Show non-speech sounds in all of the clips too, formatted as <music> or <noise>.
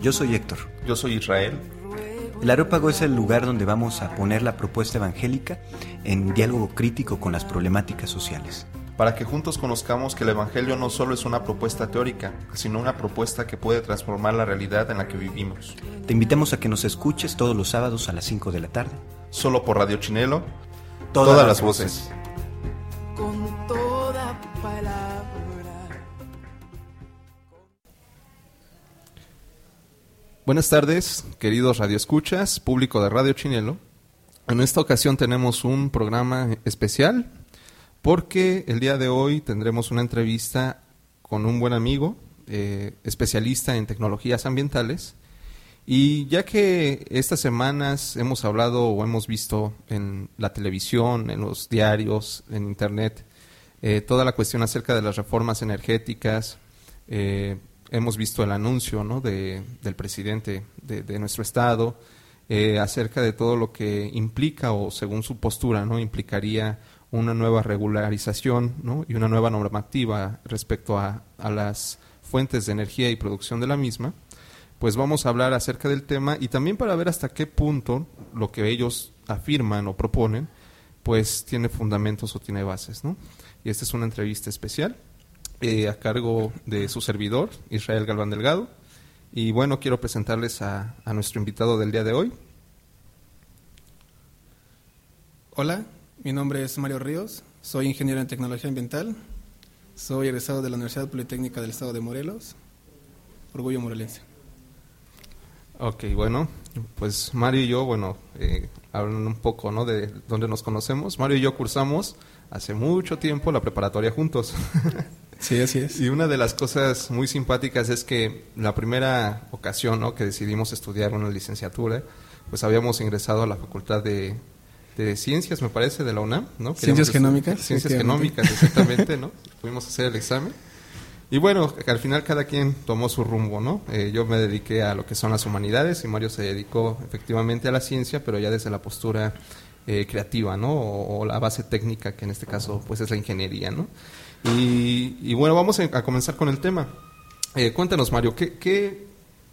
Yo soy Héctor. Yo soy Israel. El Areópago es el lugar donde vamos a poner la propuesta evangélica en diálogo crítico con las problemáticas sociales. Para que juntos conozcamos que el Evangelio no solo es una propuesta teórica, sino una propuesta que puede transformar la realidad en la que vivimos. Te invitamos a que nos escuches todos los sábados a las 5 de la tarde. Solo por Radio Chinelo, todas, todas las voces. Buenas tardes, queridos radioescuchas, público de Radio Chinelo. En esta ocasión tenemos un programa especial porque el día de hoy tendremos una entrevista con un buen amigo, eh, especialista en tecnologías ambientales. Y ya que estas semanas hemos hablado o hemos visto en la televisión, en los diarios, en Internet, eh, toda la cuestión acerca de las reformas energéticas, eh, hemos visto el anuncio ¿no? de, del presidente de, nuestro estado eh, acerca de todo lo que implica o según su postura no implicaría una nueva regularización y una nueva normativa respecto a, a, las fuentes de energía y producción de la misma pues vamos a hablar acerca del tema y también para ver hasta qué punto lo que ellos afirman o proponen pues tiene fundamentos o tiene bases ¿no? y esta es una entrevista especial eh, a cargo de su servidor, Israel Galván Delgado. Y bueno, quiero presentarles a, nuestro invitado del día de hoy. Hola, mi nombre es Mario Ríos, soy ingeniero en tecnología ambiental, soy egresado de la Universidad Politécnica del Estado de Morelos, orgullo morelense. Ok, bueno, pues Mario y yo, bueno, eh, hablan un poco ¿no? de dónde nos conocemos. Mario y yo cursamos hace mucho tiempo la preparatoria juntos. <laughs> Sí, así es. Y una de las cosas muy simpáticas es que la primera ocasión ¿no? que decidimos estudiar una licenciatura, pues habíamos ingresado a la Facultad de, Ciencias, me parece, de la UNAM, ¿no? Ciencias genómicas. Ciencias genómicas, exactamente, ¿no? <laughs> Fuimos a hacer el examen. Y bueno, al final cada quien tomó su rumbo, ¿no? Eh, yo me dediqué a lo que son las humanidades y Mario se dedicó efectivamente a la ciencia, pero ya desde la postura eh, creativa, ¿no? O, o, la base técnica, que en este caso pues es la ingeniería, ¿no? Y, bueno, vamos a, comenzar con el tema. Eh, cuéntanos, Mario, ¿qué,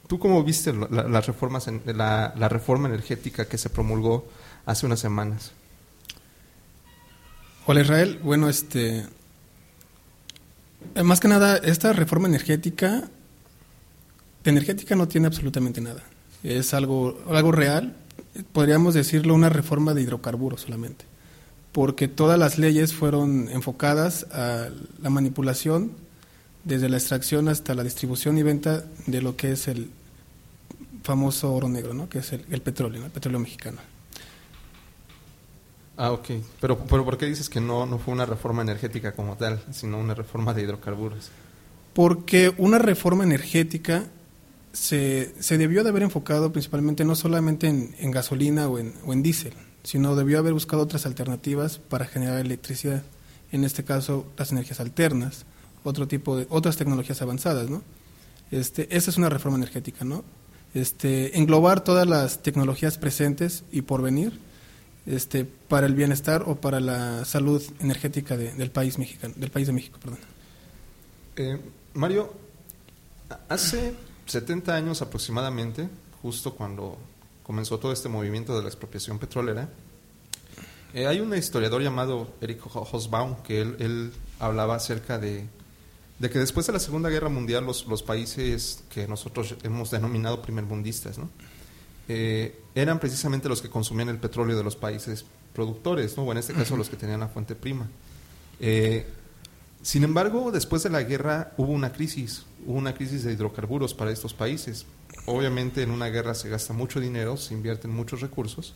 tú cómo viste las reformas en, la, la, reforma energética que se promulgó hace unas semanas? Hola Israel, bueno, este, eh, más que nada, esta reforma energética, energética no tiene absolutamente nada. Es algo, algo real, podríamos decirlo una reforma de hidrocarburos solamente porque todas las leyes fueron enfocadas a la manipulación desde la extracción hasta la distribución y venta de lo que es el famoso oro negro, ¿no? que es el, petróleo, el petróleo mexicano. Ah, ok. Pero, pero ¿por qué dices que no, no fue una reforma energética como tal, sino una reforma de hidrocarburos? Porque una reforma energética se, se debió de haber enfocado principalmente no solamente en, en gasolina o en, o en diésel, sino debió haber buscado otras alternativas para generar electricidad. En este caso, las energías alternas, otro tipo de otras tecnologías avanzadas, ¿no? Este, esa es una reforma energética, ¿no? Este, englobar todas las tecnologías presentes y por venir este, para el bienestar o para la salud energética del país mexicano, del país de México, perdón. Eh, Mario, hace 70 años aproximadamente, justo cuando comenzó todo este movimiento de la expropiación petrolera, eh, hay un historiador llamado Eric Hosbaum que él, hablaba acerca de, de, que después de la Segunda Guerra Mundial los, los países que nosotros hemos denominado primermundistas, ¿no? Eh, eran precisamente los que consumían el petróleo de los países productores, ¿no? o en este caso los que tenían la fuente prima. Eh, sin embargo, después de la guerra hubo una crisis, una crisis de hidrocarburos para estos países. Obviamente en una guerra se gasta mucho dinero, se invierten muchos recursos,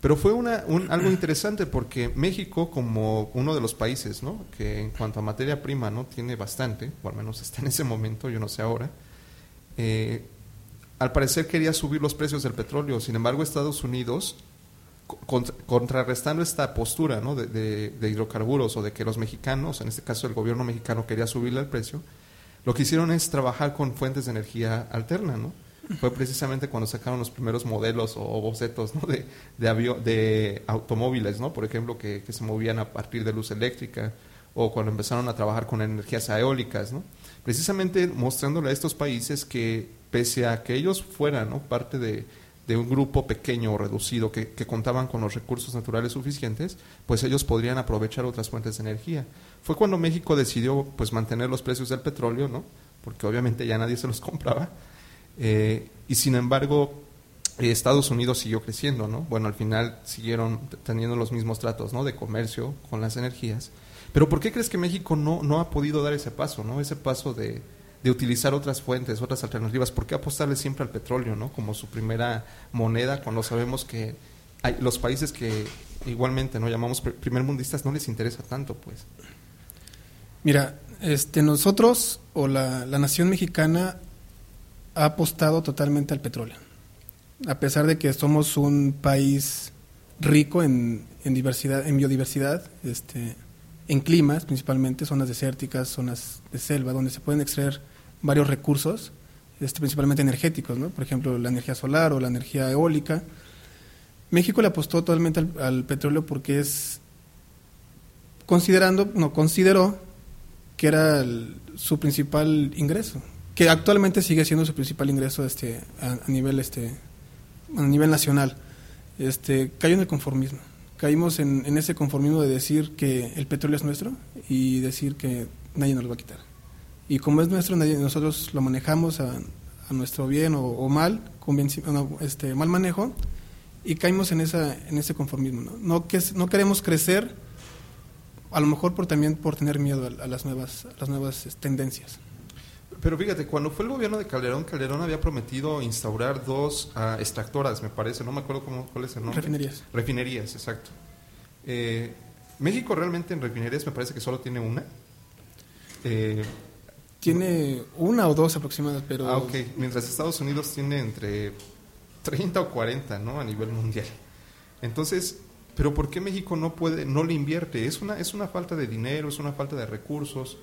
pero fue algo interesante porque México, como uno de los países que en cuanto a materia prima no tiene bastante, o al menos está en ese momento, yo no sé ahora, eh, al parecer quería subir los precios del petróleo. Sin embargo, Estados Unidos, contrarrestando esta postura ¿no? de, de, hidrocarburos o de que los mexicanos, en este caso el gobierno mexicano, quería subirle el precio, lo que hicieron es trabajar con fuentes de energía alterna, ¿no? Fue precisamente cuando sacaron los primeros modelos o bocetos de, de, de automóviles, ¿no? Por ejemplo, que, se movían a partir de luz eléctrica o cuando empezaron a trabajar con energías eólicas, ¿no? precisamente mostrándole a estos países que pese a que ellos fueran parte de, de un grupo pequeño o reducido que, que, contaban con los recursos naturales suficientes, pues ellos podrían aprovechar otras fuentes de energía. Fue cuando México decidió pues mantener los precios del petróleo, ¿no? porque obviamente ya nadie se los <laughs> compraba, eh, y sin embargo Estados Unidos siguió creciendo, ¿no? Bueno, al final siguieron teniendo los mismos tratos, ¿no? De comercio con las energías. Pero ¿por qué crees que México no, no ha podido dar ese paso, ¿no? Ese paso de, de utilizar otras fuentes, otras alternativas. ¿Por qué apostarle siempre al petróleo, no? Como su primera moneda, cuando sabemos que hay los países que igualmente no llamamos primer mundistas no les interesa tanto, pues. Mira, este, nosotros o la, la nación mexicana ha apostado totalmente al petróleo. A pesar de que somos un país rico en, en diversidad, en biodiversidad, este, en climas, principalmente zonas desérticas, zonas de selva, donde se pueden extraer varios recursos, este, principalmente energéticos, ¿no? por ejemplo, la energía solar o la energía eólica. México le apostó totalmente al, petróleo porque es, considerando, no, consideró que era su principal ingreso, que actualmente sigue siendo su principal ingreso este, a, nivel, este, a nivel nacional. Este, cayó en el conformismo caímos en, ese conformismo de decir que el petróleo es nuestro y decir que nadie nos lo va a quitar. Y como es nuestro, nadie, nosotros lo manejamos a, nuestro bien o, mal, no, este, mal manejo, y caímos en, esa, en ese conformismo. no queremos crecer, a lo mejor por, también por tener miedo a, a las nuevas, a las nuevas tendencias. Pero fíjate, cuando fue el gobierno de Calderón, Calderón había prometido instaurar dos uh, extractoras, me parece, no me acuerdo cómo, cuál es el nombre. Refinerías. Refinerías, exacto. Eh, México realmente en refinerías me parece que solo tiene una. Eh, tiene una o dos aproximadas, pero... Ah, ok. Mientras Estados Unidos tiene entre 30 o 40, ¿no? A nivel mundial. Entonces, pero ¿por qué México no puede, no le invierte? Es una, es una falta de dinero, es una falta de recursos.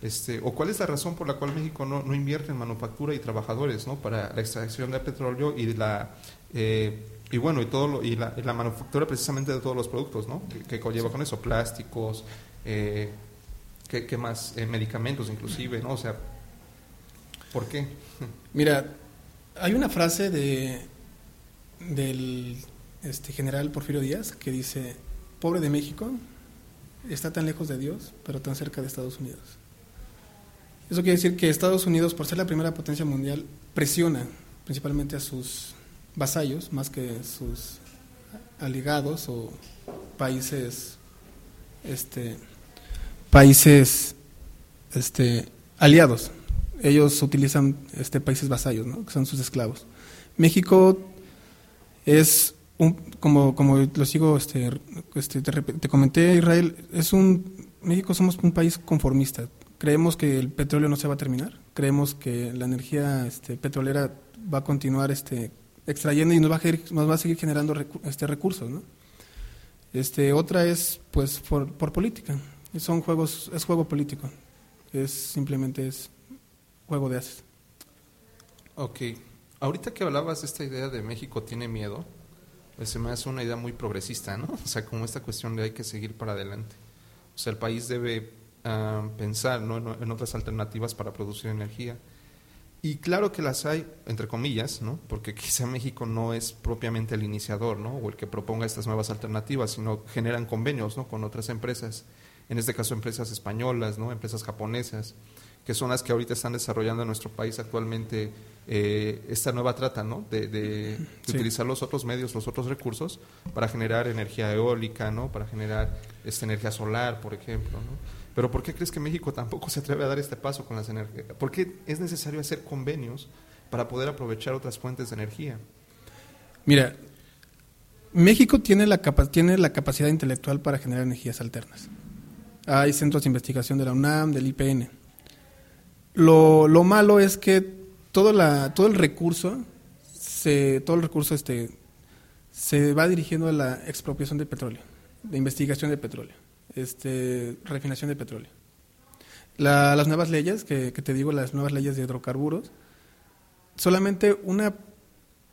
Este, o cuál es la razón por la cual México no, no invierte en manufactura y trabajadores ¿no? para la extracción de petróleo y la eh, y bueno y todo lo, y, la, y, la, manufactura precisamente de todos los productos ¿no? que, que conlleva con eso plásticos eh, ¿qué, ¿qué, más eh, medicamentos inclusive no o sea ¿por qué? mira hay una frase de del este general Porfirio Díaz que dice pobre de México está tan lejos de Dios pero tan cerca de Estados Unidos eso quiere decir que Estados Unidos, por ser la primera potencia mundial, presiona principalmente a sus vasallos más que sus aliados o países este países este aliados. Ellos utilizan este países vasallos ¿no? que son sus esclavos. México es un, como como lo sigo este, este te, te comenté Israel es un México somos un país conformista creemos que el petróleo no se va a terminar, creemos que la energía este, petrolera va a continuar este, extrayendo y nos va a, nos va a seguir generando recu este, recursos. ¿no? Este, otra es pues por, por, política, son juegos, es juego político, es simplemente es juego de haces. Ok, ahorita que hablabas de esta idea de México tiene miedo, se me hace una idea muy progresista, ¿no? O sea, como esta cuestión de hay que seguir para adelante. O sea, el país debe a pensar ¿no? en, en, otras alternativas para producir energía. Y claro que las hay, entre comillas, ¿no? porque <laughs> quizá México no es propiamente el iniciador ¿no? o el que proponga estas nuevas alternativas, sino generan convenios ¿no? con otras empresas, en este caso empresas españolas, ¿no? empresas japonesas, que son las que ahorita están desarrollando en nuestro país actualmente eh, esta nueva trata ¿no? de, de, de sí. utilizar los otros medios, los otros recursos para generar energía eólica, ¿no? para generar esta energía solar, por ejemplo. ¿no? Pero ¿por qué crees que México tampoco se atreve a dar este paso con las energías? ¿Por qué es necesario hacer convenios para poder aprovechar otras fuentes de energía? Mira, México tiene la, tiene la capacidad intelectual para generar energías alternas. Hay centros de investigación de la UNAM, del IPN. Lo, lo malo es que todo, la, todo el recurso, se, todo el recurso este, se va dirigiendo a la expropiación de petróleo, de investigación de petróleo este, refinación de petróleo. La, las nuevas leyes, que, te digo, las nuevas leyes de hidrocarburos, solamente una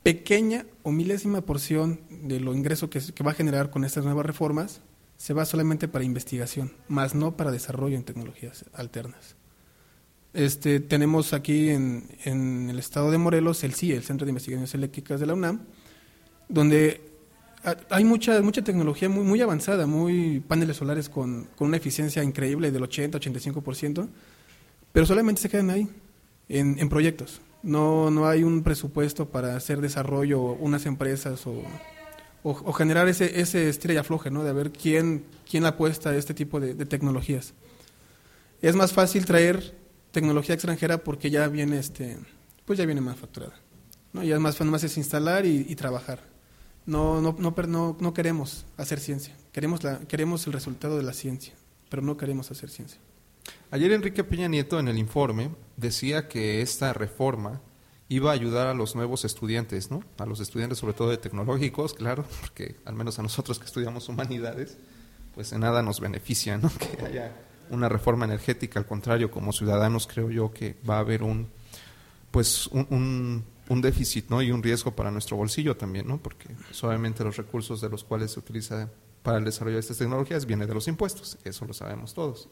pequeña o milésima porción de lo ingreso que va a generar con estas nuevas reformas se va solamente para investigación, más no para desarrollo en tecnologías alternas. Este, tenemos aquí en, en el estado de Morelos el CIE, el Centro de Investigaciones Eléctricas de la UNAM, donde hay mucha, mucha tecnología muy, muy avanzada, muy paneles solares con, con una eficiencia increíble del 80-85%, pero solamente se quedan ahí, en, en, proyectos. No, no hay un presupuesto para hacer desarrollo unas empresas o, o, generar ese, ese estrella floja, ¿no? de ver quién, quién apuesta a este tipo de, de tecnologías. Es más fácil traer tecnología extranjera porque ya viene, este, pues ya viene manufacturada. ¿no? Y además, más es instalar y, trabajar no, no, no, no, queremos hacer ciencia, queremos, la, queremos el resultado de la ciencia, pero no queremos hacer ciencia. Ayer Enrique Peña Nieto en el informe decía que esta reforma iba a ayudar a los nuevos estudiantes, ¿no? A los estudiantes sobre todo de tecnológicos, claro, porque al menos a nosotros que estudiamos humanidades, pues en nada nos beneficia, ¿no? <laughs> Que haya una reforma energética, al contrario, como ciudadanos creo yo que va a haber un pues un un déficit ¿no? y un riesgo para nuestro bolsillo también, ¿no? porque suavemente los recursos de los cuales se utiliza para el desarrollo de estas tecnologías vienen de los impuestos, eso lo sabemos todos.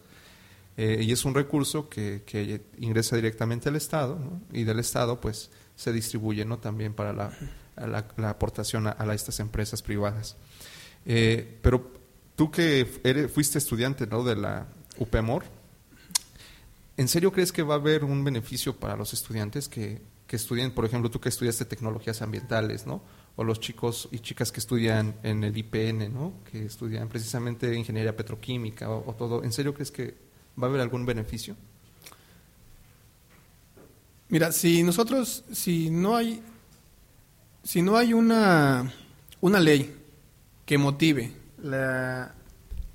Eh, y es un recurso que, que ingresa directamente al Estado y del Estado pues se distribuye ¿no? también para la, la, aportación a, estas empresas privadas. Eh, pero tú que eres, fuiste estudiante ¿no? de la UPEMOR, ¿en serio crees que va a haber un beneficio para los estudiantes que que estudien, por ejemplo, tú que estudiaste tecnologías ambientales, ¿no? O los chicos y chicas que estudian en el IPN, ¿no? Que estudian precisamente ingeniería petroquímica o, todo. ¿En serio crees que va a haber algún beneficio? Mira, si nosotros, si no hay, si no hay una, una ley que motive la,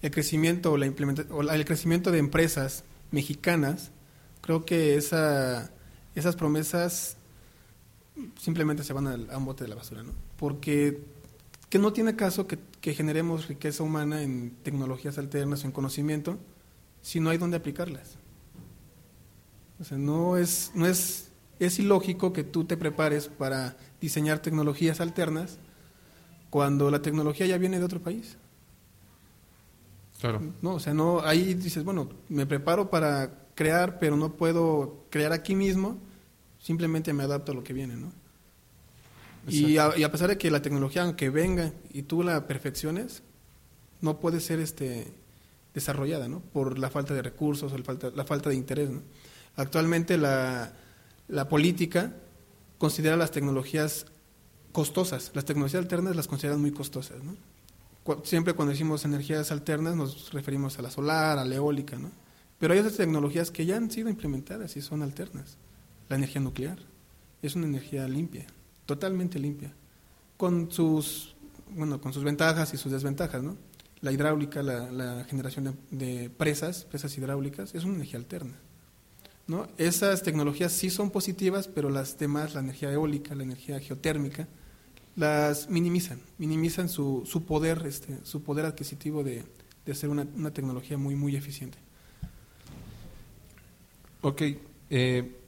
el crecimiento o la o el crecimiento de empresas mexicanas, creo que esa, esas promesas simplemente se van a, un bote de la basura, ¿no? Porque que no tiene caso que, generemos riqueza humana en tecnologías alternas o en conocimiento si no hay dónde aplicarlas. O sea, no es, no es, es ilógico que tú te prepares para diseñar tecnologías alternas cuando la tecnología ya viene de otro país. Claro. No, o sea, no, ahí dices, bueno, me preparo para crear, pero no puedo crear aquí mismo simplemente me adapto a lo que viene, ¿no? Y a, y a, pesar de que la tecnología, aunque venga y tú la perfecciones, no puede ser este, desarrollada, ¿no? Por la falta de recursos o la falta, la falta de interés, ¿no? Actualmente la, la política considera las tecnologías costosas. Las tecnologías alternas las consideran muy costosas, ¿no? Siempre cuando decimos energías alternas nos referimos a la solar, a la eólica, ¿no? Pero hay otras tecnologías que ya han sido implementadas y son alternas la energía nuclear. Es una energía limpia, totalmente limpia, con sus, bueno, con sus ventajas y sus desventajas, ¿no? La hidráulica, la, generación de, presas, presas hidráulicas, es una energía alterna. ¿no? Esas tecnologías sí son positivas, pero las demás, la energía eólica, la energía geotérmica, las minimizan, minimizan su, su poder, este, su poder adquisitivo de, de ser una, una, tecnología muy, muy eficiente. Ok, eh,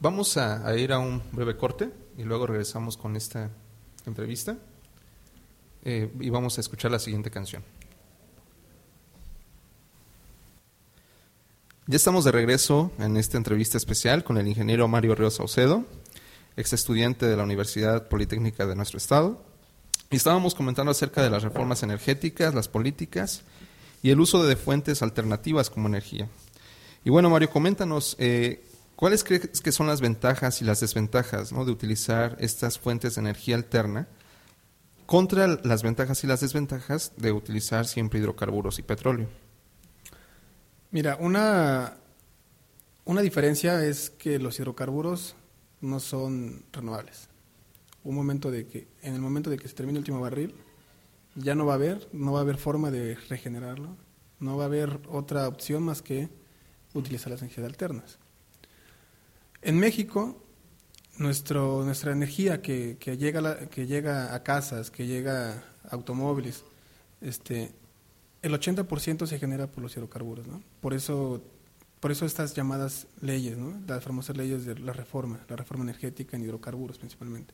Vamos a, ir a un breve corte y luego regresamos con esta entrevista eh, y vamos a escuchar la siguiente canción. Ya estamos de regreso en esta entrevista especial con el ingeniero Mario Ríos Saucedo, ex estudiante de la Universidad Politécnica de nuestro estado. Y estábamos comentando acerca de las reformas energéticas, las políticas y el uso de fuentes alternativas como energía. Y bueno, Mario, coméntanos, eh, ¿Cuáles crees que son las ventajas y las desventajas de utilizar estas fuentes de energía alterna contra las ventajas y las desventajas de utilizar siempre hidrocarburos y petróleo? Mira, una, una diferencia es que los hidrocarburos no son renovables. Un momento de que, en el momento de que se termine el último barril, ya no va a haber, no va a haber forma de regenerarlo, no va a haber otra opción más que utilizar las energías alternas. En México, nuestro, nuestra energía que, que, llega que llega a casas, que llega a automóviles, este, el 80% se genera por los hidrocarburos. ¿no? Por, eso, por eso estas llamadas leyes, las famosas leyes de la reforma, la reforma energética en hidrocarburos principalmente.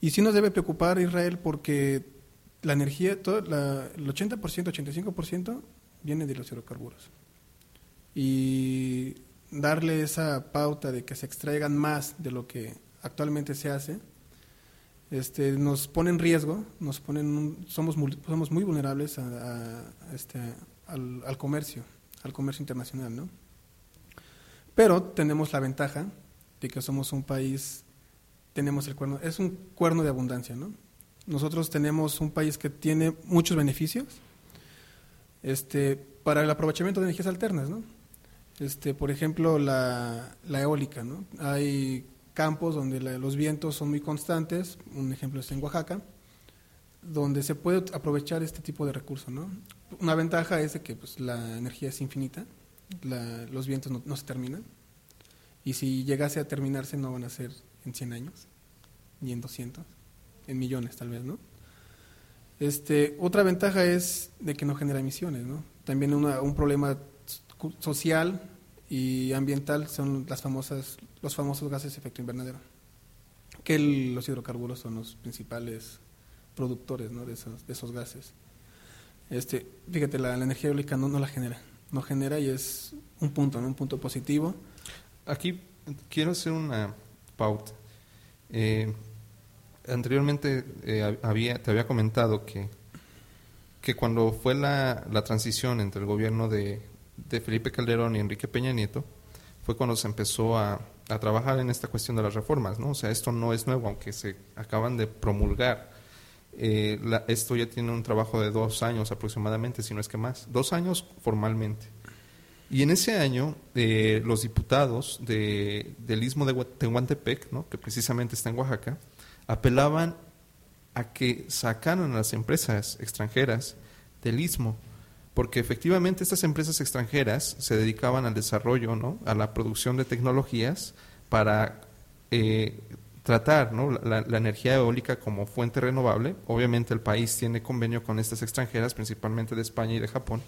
Y sí nos debe preocupar Israel porque la energía, todo la, el 80%, 85% viene de los hidrocarburos. Y darle esa pauta de que se extraigan más de lo que actualmente se hace, este, nos pone en riesgo, nos somos, somos muy vulnerables este, al, al, comercio, al comercio internacional, ¿no? Pero tenemos la ventaja de que somos un país, tenemos el cuerno, es un cuerno de abundancia, ¿no? Nosotros tenemos un país que tiene muchos beneficios este, para el aprovechamiento de energías alternas, ¿no? Este, por ejemplo, la, la eólica, ¿no? Hay campos donde los vientos son muy constantes, un ejemplo es en Oaxaca, donde se puede aprovechar este tipo de recursos, ¿no? Una ventaja es de que pues, la energía es infinita, los vientos no, no se terminan, y si llegase a terminarse no van a ser en 100 años, ni en 200 en millones tal vez, ¿no? Este, otra ventaja es de que no genera emisiones, ¿no? También un problema social y ambiental son las famosas, los famosos gases de efecto invernadero, que los hidrocarburos son los principales productores ¿no? de, esos, de esos gases. Este, fíjate, la, energía eólica no, no la genera, no genera y es un punto, ¿no? un punto positivo. Aquí quiero hacer una pauta. Eh, anteriormente eh, había, te había comentado que, que cuando fue la, la transición entre el gobierno de, de, Felipe Calderón y Enrique Peña Nieto, fue cuando se empezó a, a, trabajar en esta cuestión de las reformas, ¿no? O sea, esto no es nuevo, aunque se acaban de promulgar. Eh, esto ya tiene un trabajo de dos años aproximadamente, si no es que más. Dos años formalmente. Y en ese año, eh, los diputados de, del istmo de Tehuantepec, ¿no? que precisamente está en Oaxaca, apelaban a que sacaran a las empresas extranjeras del istmo, porque efectivamente estas empresas extranjeras se dedicaban al desarrollo, ¿no? a la producción de tecnologías para eh, tratar ¿no? la, energía eólica como fuente renovable. Obviamente el país tiene convenio con estas extranjeras, principalmente de España y de Japón.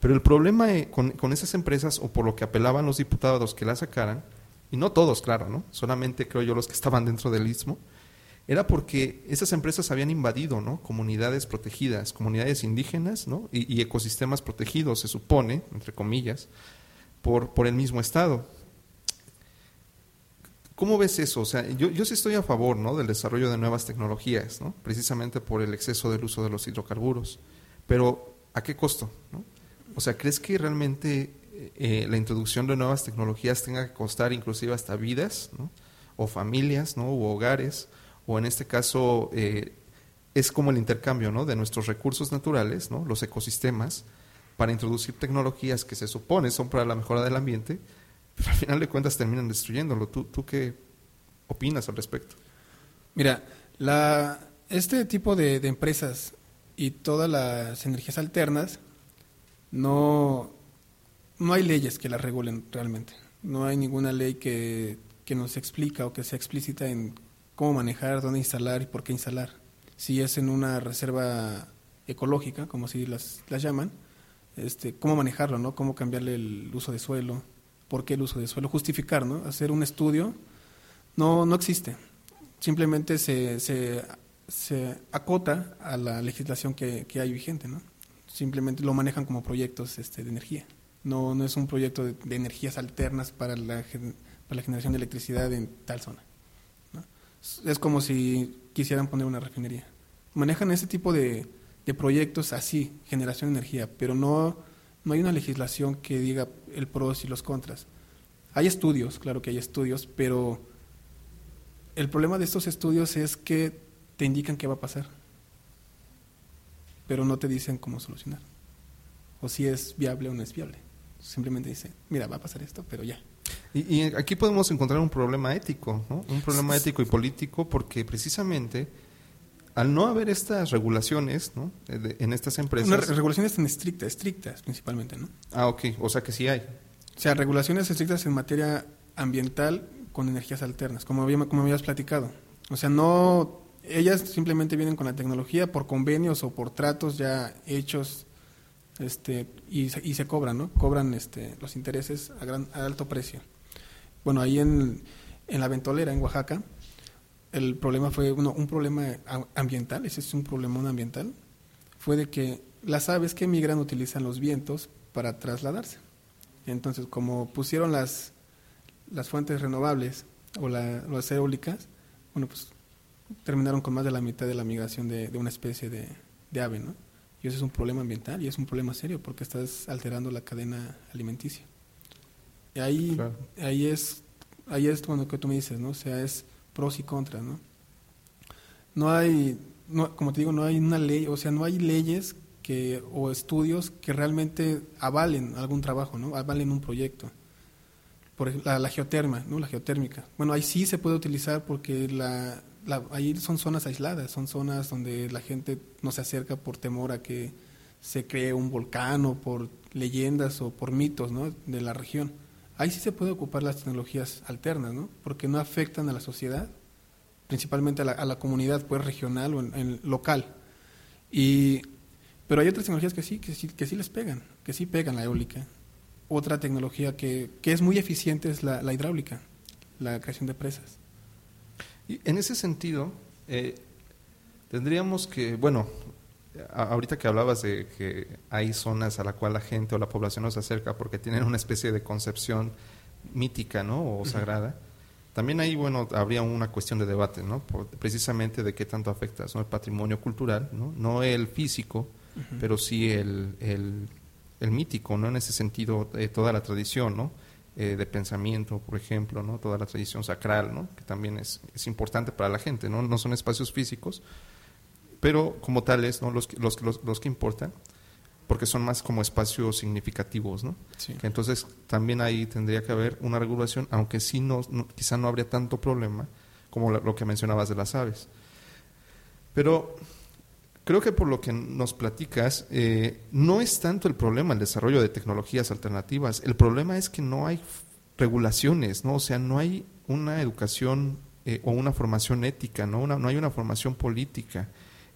Pero el problema eh, con, con esas empresas, o por lo que apelaban los diputados que la sacaran, y no todos, claro, ¿no? solamente creo yo los que estaban dentro del istmo, era porque esas empresas habían invadido ¿no? comunidades protegidas, comunidades indígenas ¿no? y, ecosistemas protegidos, se supone, entre comillas, por, por el mismo Estado. ¿Cómo ves eso? O sea, yo, sí estoy a favor ¿no? del desarrollo de nuevas tecnologías, ¿no? precisamente por el exceso del uso de los hidrocarburos, pero ¿a qué costo? ¿no? O sea, ¿crees que realmente eh, la introducción de nuevas tecnologías tenga que costar inclusive hasta vidas, ¿no? o familias, ¿no? o hogares? o en este caso eh, es como el intercambio ¿no? de nuestros recursos naturales, ¿no? los ecosistemas, para introducir tecnologías que se supone son para la mejora del ambiente, pero al final de cuentas terminan destruyéndolo. ¿Tú, tú qué opinas al respecto? Mira, la, este tipo de, empresas y todas las energías alternas no, no hay leyes que las regulen realmente. No hay ninguna ley que, que nos explica o que sea explícita en cómo manejar, dónde instalar y por qué instalar. Si es en una reserva ecológica, como así las, las llaman, este, cómo manejarlo, ¿no? Cómo cambiarle el uso de suelo, por qué el uso de suelo, justificar, ¿no? Hacer un estudio no, no existe. Simplemente se, se, se acota a la legislación que, que, hay vigente, ¿no? Simplemente lo manejan como proyectos este, de energía. No, no es un proyecto de, de energías alternas para la, para la generación de electricidad en tal zona es como si quisieran poner una refinería. Manejan ese tipo de, proyectos así, generación de energía, pero no, no hay una legislación que diga el pros y los contras. Hay estudios, claro que hay estudios, pero el problema de estos estudios es que te indican qué va a pasar, pero no te dicen cómo solucionar, o si es viable o no es viable. Simplemente dicen, mira, va a pasar esto, pero ya. Y, aquí podemos encontrar un problema ético, ¿no? un problema ético y político, porque precisamente al no haber estas regulaciones ¿no? en estas empresas... Regulaciones tan estrictas, estrictas principalmente, ¿no? Ah, ok, o sea que sí hay. O sea, regulaciones estrictas en materia ambiental con energías alternas, como, había, como habías platicado. O sea, no... Ellas simplemente vienen con la tecnología por convenios o por tratos ya hechos este, y, y se cobran, ¿no? Cobran este, los intereses a, gran, a alto precio. Bueno, ahí en, en la Ventolera, en Oaxaca, el problema fue bueno, un problema ambiental, ese es un problema ambiental, fue de que las aves que migran utilizan los vientos para trasladarse. Entonces, como pusieron las, las fuentes renovables o las eólicas, bueno, pues terminaron con más de la mitad de la migración de, una especie de, de, ave, ¿no? Y eso es un problema ambiental y es un problema serio porque estás alterando la cadena alimenticia. Y ahí, ahí es ahí es cuando que tú me dices, ¿no? O sea, es pros y contras, ¿no? No hay, no, como te digo, no hay una ley, o sea, no hay leyes que, o estudios que realmente avalen algún trabajo, ¿no? Avalen un proyecto. Por ejemplo, la, geoterma, ¿no? La geotérmica. Bueno, ahí sí se puede utilizar porque la, ahí son zonas aisladas, son zonas donde la gente no se acerca por temor a que se cree un volcán o por leyendas o por mitos, ¿no? De la región. Ahí sí se puede ocupar las tecnologías alternas, ¿no? Porque no afectan a la sociedad, principalmente a la, comunidad pues, regional o en, local. Y, pero hay otras tecnologías que sí, que sí, que sí les pegan, que sí pegan la eólica. Otra tecnología que, que es muy eficiente es la, hidráulica, la creación de presas. Y en ese sentido, eh, tendríamos que, bueno, ahorita que hablabas de que hay zonas a la cual la gente o la población no se acerca porque tienen una especie de concepción mítica, ¿no? O sagrada. También ahí, bueno, habría una cuestión de debate, ¿no? precisamente de qué tanto afecta el patrimonio cultural, ¿no? No el físico, pero sí el, el, mítico, ¿no? En ese sentido, eh, toda la tradición, ¿no? Eh, de pensamiento, por ejemplo, ¿no? Toda la tradición sacral, ¿no? Que también es, es importante para la gente, ¿no? No son espacios físicos, pero como tales, ¿no? los, los, los, los que importan, porque son más como espacios significativos, ¿no? Que entonces también ahí tendría que haber una regulación, aunque sí no, quizá no habría tanto problema como lo que mencionabas de las aves. Pero creo que por lo que nos platicas, eh, no es tanto el problema el desarrollo de tecnologías alternativas, el problema es que no hay regulaciones, ¿no? O sea, no hay una educación eh, o una formación ética, ¿no? no hay una formación política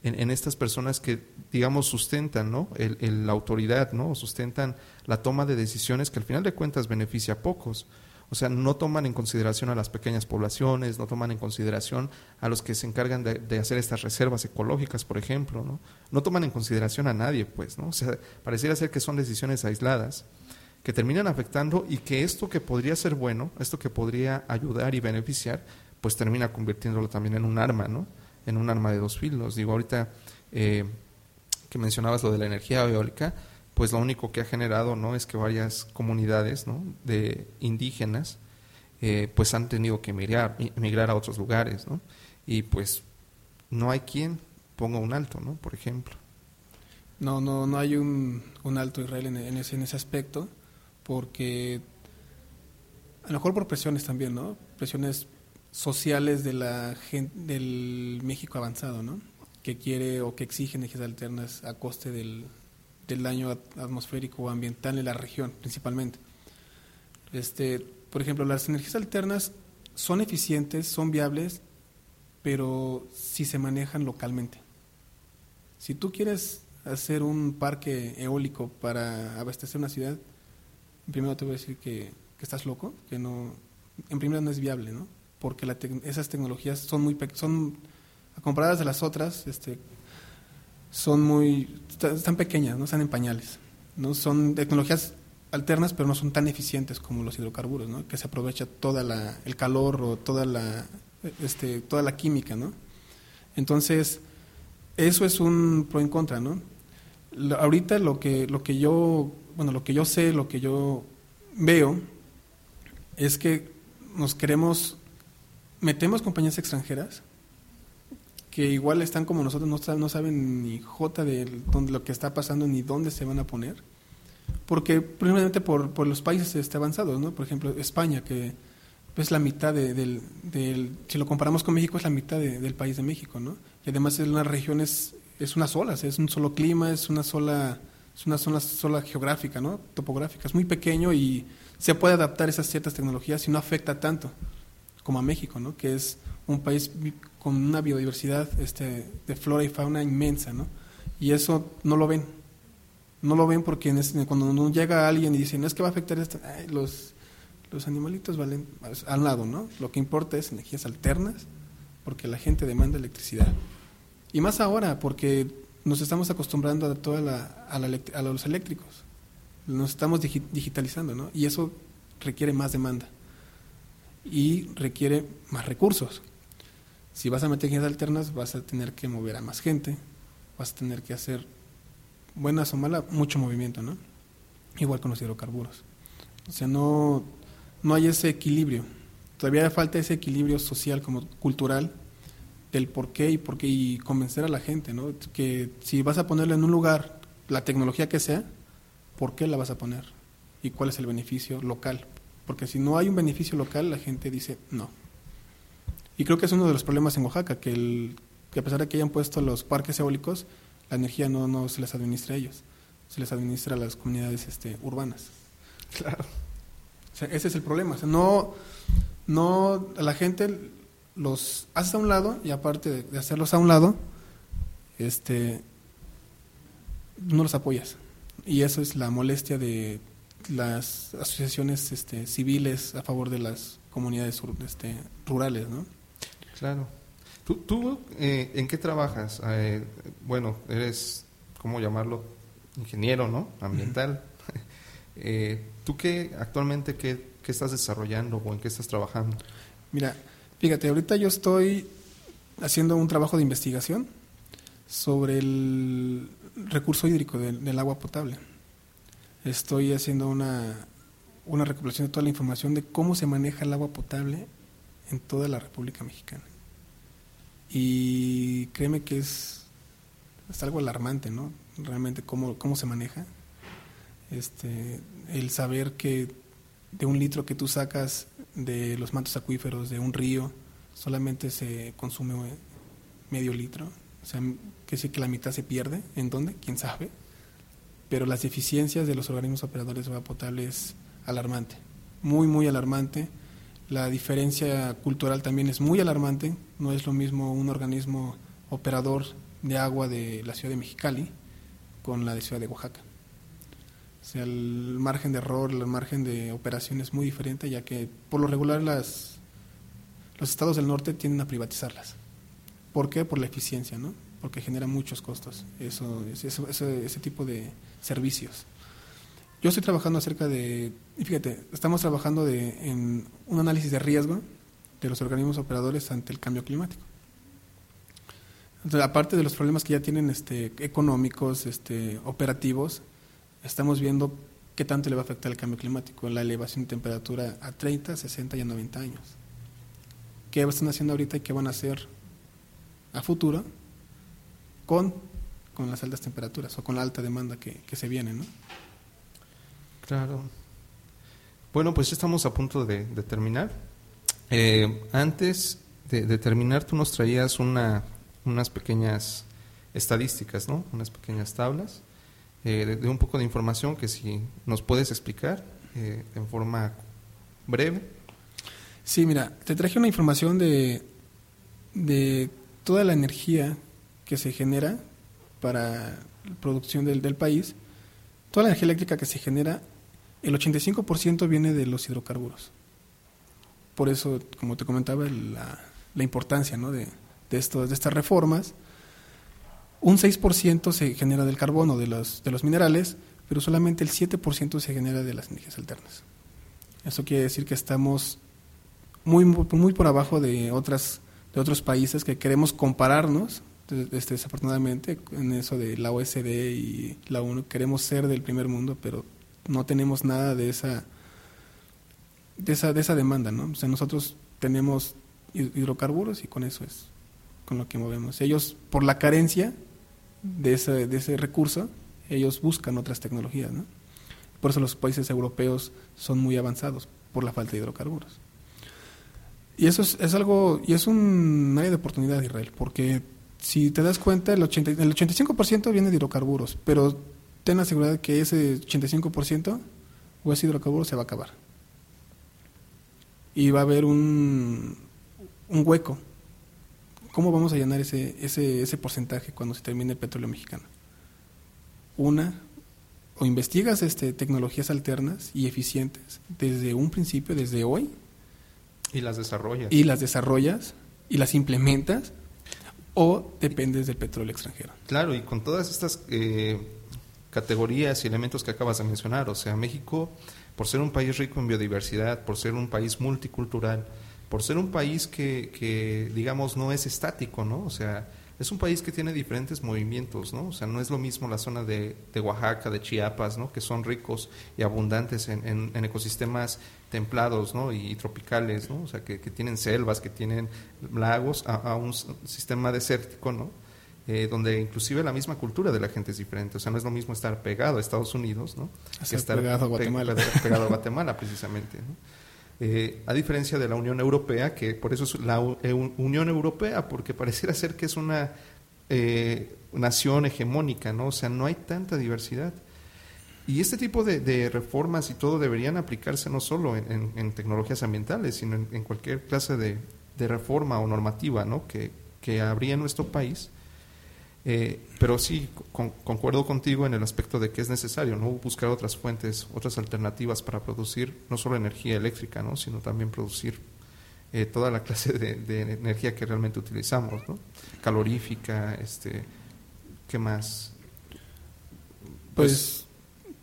en, estas personas que, digamos, sustentan ¿no? El, la autoridad, ¿no? sustentan la toma de decisiones que al final de cuentas beneficia a pocos. O sea, no toman en consideración a las pequeñas poblaciones, no toman en consideración a los que se encargan de, hacer estas reservas ecológicas, por ejemplo, ¿no? No toman en consideración a nadie, pues, ¿no? O sea, pareciera ser que son decisiones aisladas que terminan afectando y que esto que podría ser bueno, esto que podría ayudar y beneficiar, pues termina convirtiéndolo también en un arma, ¿no? En un arma de dos filos. Digo, ahorita eh, que mencionabas lo de la energía eólica, pues lo único que ha generado no es que varias comunidades ¿no? de indígenas eh, pues han tenido que emigrar, emigrar a otros lugares, ¿no? Y pues no hay quien ponga un alto, ¿no? Por ejemplo. No, no, no hay un, un alto Israel en, en, ese, en ese aspecto, porque a lo mejor por presiones también, ¿no? Presiones sociales de la del México avanzado, ¿no? Que quiere o que exige energías alternas a coste del, daño atmosférico o ambiental en la región, principalmente. Este, por ejemplo, las energías alternas son eficientes, son viables, pero si se manejan localmente. Si tú quieres hacer un parque eólico para abastecer una ciudad, primero te voy a decir que, que estás loco, que no, en primera no es viable, ¿no? Porque esas tecnologías son muy son comparadas de las otras este son muy están pequeñas no están en pañales no son tecnologías alternas pero no son tan eficientes como los hidrocarburos no que se aprovecha toda la el calor o toda la este toda la química no entonces eso es un pro en contra no ahorita lo que lo que yo bueno lo que yo sé lo que yo veo es que nos queremos metemos compañías extranjeras que igual están como nosotros, no, saben ni jota de dónde, lo que está pasando ni dónde se van a poner. Porque, primeramente, por, los países este, avanzados, ¿no? Por ejemplo, España, que es la mitad de, del, si lo comparamos con México, es la mitad del país de México, ¿no? Y además es una región, es, es una sola, es un solo clima, es una sola, es una zona sola geográfica, ¿no? Topográfica, es muy pequeño y se puede adaptar esas ciertas tecnologías y no afecta tanto como a México, ¿no? que es un país con una biodiversidad este, de flora y fauna inmensa, ¿no? y eso no lo ven. No lo ven porque cuando no llega alguien y dice, no es que va a afectar esto, los, los animalitos valen al lado, ¿no? Lo que importa es energías alternas porque la gente demanda electricidad. Y más ahora, porque nos estamos acostumbrando a, toda la, a, la, a los eléctricos. Nos estamos digitalizando, ¿no? Y eso requiere más demanda y requiere más recursos. Si vas a meter energías alternas, vas a tener que mover a más gente, vas a tener que hacer buenas o malas, mucho movimiento, ¿no? Igual con los hidrocarburos. O sea, no, no hay ese equilibrio. Todavía falta ese equilibrio social como cultural del por qué y por qué y convencer a la gente, ¿no? Que si vas a ponerle en un lugar la tecnología que sea, ¿por qué la vas a poner? ¿Y cuál es el beneficio local? Porque si no hay un beneficio local, la gente dice no. Y creo que es uno de los problemas en Oaxaca, que, el, que a pesar de que hayan puesto los parques eólicos, la energía no, no se les administra a ellos, se les administra a las comunidades este, urbanas. Claro. O sea, ese es el problema. O sea, no, no, a la gente los haces a un lado y aparte de, hacerlos a un lado, este, no los apoyas. Y eso es la molestia de las asociaciones este, civiles a favor de las comunidades este, rurales, ¿no? Claro. ¿Tú, tú eh, en qué trabajas? Eh, bueno, eres, ¿cómo llamarlo? Ingeniero, ¿no? Ambiental. <laughs> eh, ¿Tú qué actualmente qué, qué estás desarrollando o en qué estás trabajando? Mira, fíjate, ahorita yo estoy haciendo un trabajo de investigación sobre el recurso hídrico del, del agua potable. Estoy haciendo una, una recopilación de toda la información de cómo se maneja el agua potable en toda la República Mexicana. Y créeme que es, es algo alarmante, ¿no? Realmente cómo, cómo se maneja. Este, el saber que de un litro que tú sacas de los mantos acuíferos de un río, solamente se consume medio litro. O sea, que sí que la mitad se pierde. ¿En dónde? ¿Quién sabe? Pero las deficiencias de los organismos operadores de agua potable es alarmante. Muy, muy alarmante. La diferencia cultural también es muy alarmante. No es lo mismo un organismo operador de agua de la ciudad de Mexicali con la de ciudad de Oaxaca. O sea, el margen de error, el margen de operación es muy diferente, ya que por lo regular las, los estados del norte tienden a privatizarlas. ¿Por qué? Por la eficiencia, ¿no? Porque genera muchos costos, eso, eso, ese tipo de servicios. Yo estoy trabajando acerca de, fíjate, estamos trabajando de, en un análisis de riesgo de los organismos operadores ante el cambio climático. Entonces, aparte de los problemas que ya tienen este, económicos, este, operativos, estamos viendo qué tanto le va a afectar el cambio climático, la elevación de temperatura a 30, 60 y a 90 años. ¿Qué están haciendo ahorita y qué van a hacer a futuro con, con las altas temperaturas o con la alta demanda que, que se viene? ¿no? Claro. Bueno, pues estamos a punto de, de terminar. Eh, antes de, de, terminar, tú nos traías una, unas pequeñas estadísticas, ¿no? Unas pequeñas tablas eh, de, de, un poco de información que si nos puedes explicar eh, en forma breve. Sí, mira, te traje una información de, de toda la energía que se genera para producción del, del país, toda la energía eléctrica que se genera el 85% viene de los hidrocarburos. Por eso, como te comentaba, la, la importancia ¿no? de, de, esto, de estas reformas. Un 6% se genera del carbono, de los, de los minerales, pero solamente el 7% se genera de las energías alternas. Eso quiere decir que estamos muy, muy por abajo de, otras, de otros países que queremos compararnos, este, desafortunadamente, en eso de la OSD y la ONU. Queremos ser del primer mundo, pero no tenemos nada de esa de esa de esa demanda, ¿no? O sea, nosotros tenemos hidrocarburos y con eso es con lo que movemos. Ellos por la carencia de ese de ese recurso, ellos buscan otras tecnologías, ¿no? Por eso los países europeos son muy avanzados por la falta de hidrocarburos. Y eso es, es algo y es un área de oportunidad Israel, porque si te das cuenta el 80, el 85% viene de hidrocarburos, pero ten la seguridad que ese 85% o ese hidrocarburo se va a acabar. Y va a haber un, un hueco. ¿Cómo vamos a llenar ese, ese, ese porcentaje cuando se termine el petróleo mexicano? Una, o investigas este, tecnologías alternas y eficientes desde un principio, desde hoy. Y las desarrollas. Y las desarrollas, y las implementas o dependes del petróleo extranjero. Claro, y con todas estas eh, categorías y elementos que acabas de mencionar, o sea, México, por ser un país rico en biodiversidad, por ser un país multicultural, por ser un país que, que digamos, no es estático, ¿no? O sea, es un país que tiene diferentes movimientos, ¿no? O sea, no es lo mismo la zona de, Oaxaca, de Chiapas, ¿no? Que son ricos y abundantes en, ecosistemas templados, ¿no? Y, tropicales, ¿no? O sea, que, tienen selvas, que tienen lagos, a, un sistema desértico, ¿no? Eh, donde inclusive la misma cultura de la gente es diferente. O sea, no es lo mismo estar pegado a Estados Unidos, ¿no? que estar pegado a Guatemala. pegado a Guatemala, <laughs> precisamente, ¿no? Eh, a diferencia de la Unión Europea, que por eso es la eh, Unión Europea, porque pareciera ser que es una eh, nación hegemónica, ¿no? O sea, no hay tanta diversidad. Y este tipo de, reformas y todo deberían aplicarse no solo en, tecnologías ambientales, sino en, cualquier clase de, reforma o normativa ¿no? que, que habría en nuestro país eh, pero sí, concuerdo contigo en el aspecto de que es necesario ¿no? buscar otras fuentes, otras alternativas para producir no solo energía eléctrica, ¿no? sino también producir eh, toda la <laughs> clase de, energía que realmente utilizamos, ¿no? calorífica, este, ¿qué más? Pues,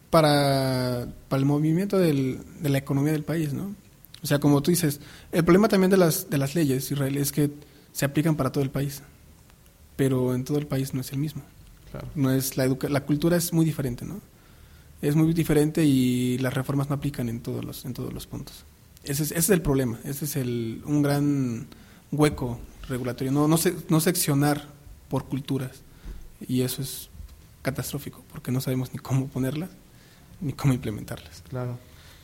para, para el movimiento del, de la economía del país, ¿no? O sea, como tú dices, el problema también de las, de las leyes Israel es que se aplican para todo el país pero en todo el país no es el mismo. No es la, la cultura es muy diferente, ¿no? Es muy diferente y las reformas no aplican en todos los, en todos los puntos. Ese es, ese es el problema, ese es el, un gran hueco regulatorio, no, no, no seccionar por culturas. Y eso es catastrófico, porque no sabemos ni cómo ponerlas, ni cómo implementarlas. Claro.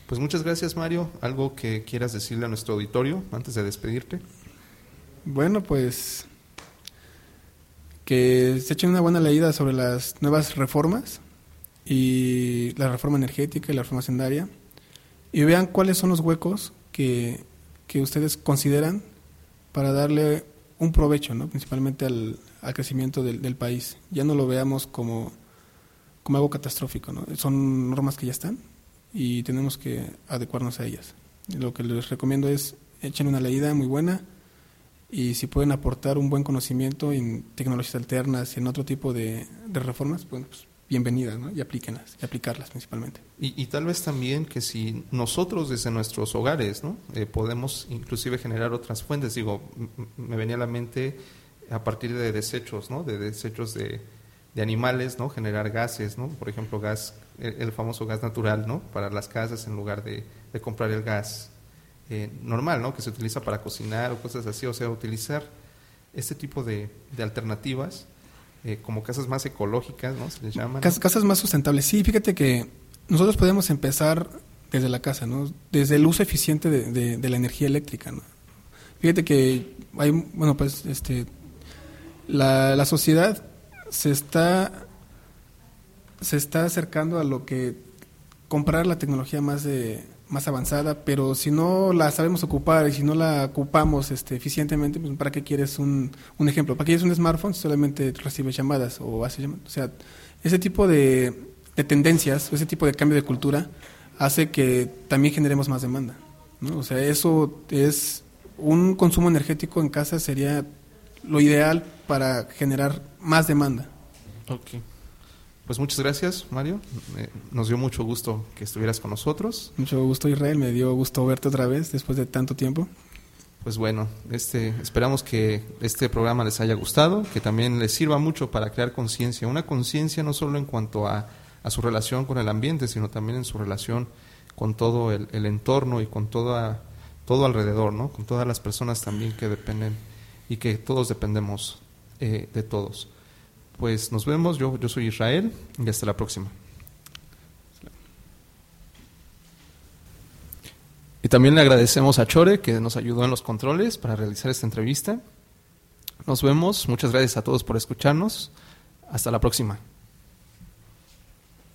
Pues muchas gracias, Mario. ¿Algo que quieras decirle a nuestro auditorio antes de despedirte? Bueno, pues que se echen una buena leída sobre las nuevas reformas y la reforma energética y la reforma sendaria y vean cuáles son los huecos que, ustedes consideran para darle un provecho, ¿no? principalmente al, crecimiento del, país. Ya no lo veamos como, como algo catastrófico, ¿no? son normas que ya están y tenemos que adecuarnos a ellas. Lo que les recomiendo es echen una leída muy buena y si pueden aportar un buen conocimiento en tecnologías alternas y en otro tipo de, reformas, pues bienvenidas, ¿no? Y aplíquenlas, y aplicarlas principalmente. Y, tal vez también que si nosotros desde nuestros hogares, ¿no? Eh, podemos inclusive generar otras fuentes, digo, me venía a la mente a partir de desechos, ¿no? De desechos de, de animales, ¿no? Generar gases, ¿no? Por ejemplo, gas, el, famoso gas natural, ¿no? Para las casas en lugar de, de comprar el gas eh, normal, ¿no? Que se utiliza para cocinar o cosas así, o sea, utilizar este tipo de, alternativas eh, como casas más ecológicas, ¿no? Se les llama. Casas, más sustentables. Sí, fíjate que nosotros podemos empezar desde la casa, ¿no? Desde el uso eficiente de, la energía eléctrica, ¿no? Fíjate que hay, bueno, pues, este, la, la sociedad se está, se está acercando a lo que comprar la tecnología más de más avanzada, pero si no la sabemos ocupar y si no la ocupamos este, eficientemente, pues, ¿para qué quieres un, un ejemplo? ¿Para qué quieres un smartphone si solamente recibes llamadas o hace llamadas? O sea, ese tipo de, de tendencias, ese tipo de cambio de cultura hace que también generemos más demanda. ¿no? O sea, eso es un consumo energético en casa sería lo ideal para generar más demanda. Okay. Pues muchas gracias, Mario. Eh, nos dio mucho gusto que estuvieras con nosotros. Mucho gusto, Israel. Me dio gusto verte otra vez después de tanto tiempo. Pues bueno, este, esperamos que este programa les haya gustado, que también les sirva mucho para crear conciencia. Una conciencia no solo en cuanto a, su relación con el ambiente, sino también en su relación con todo el, entorno y con toda, todo alrededor, ¿no? Con todas las personas también que dependen y que todos dependemos eh, de todos. Pues nos vemos, yo, yo soy Israel y hasta la próxima. Y también le agradecemos a Chore que nos ayudó en los controles para realizar esta entrevista. Nos vemos, muchas gracias a todos por escucharnos. Hasta la próxima.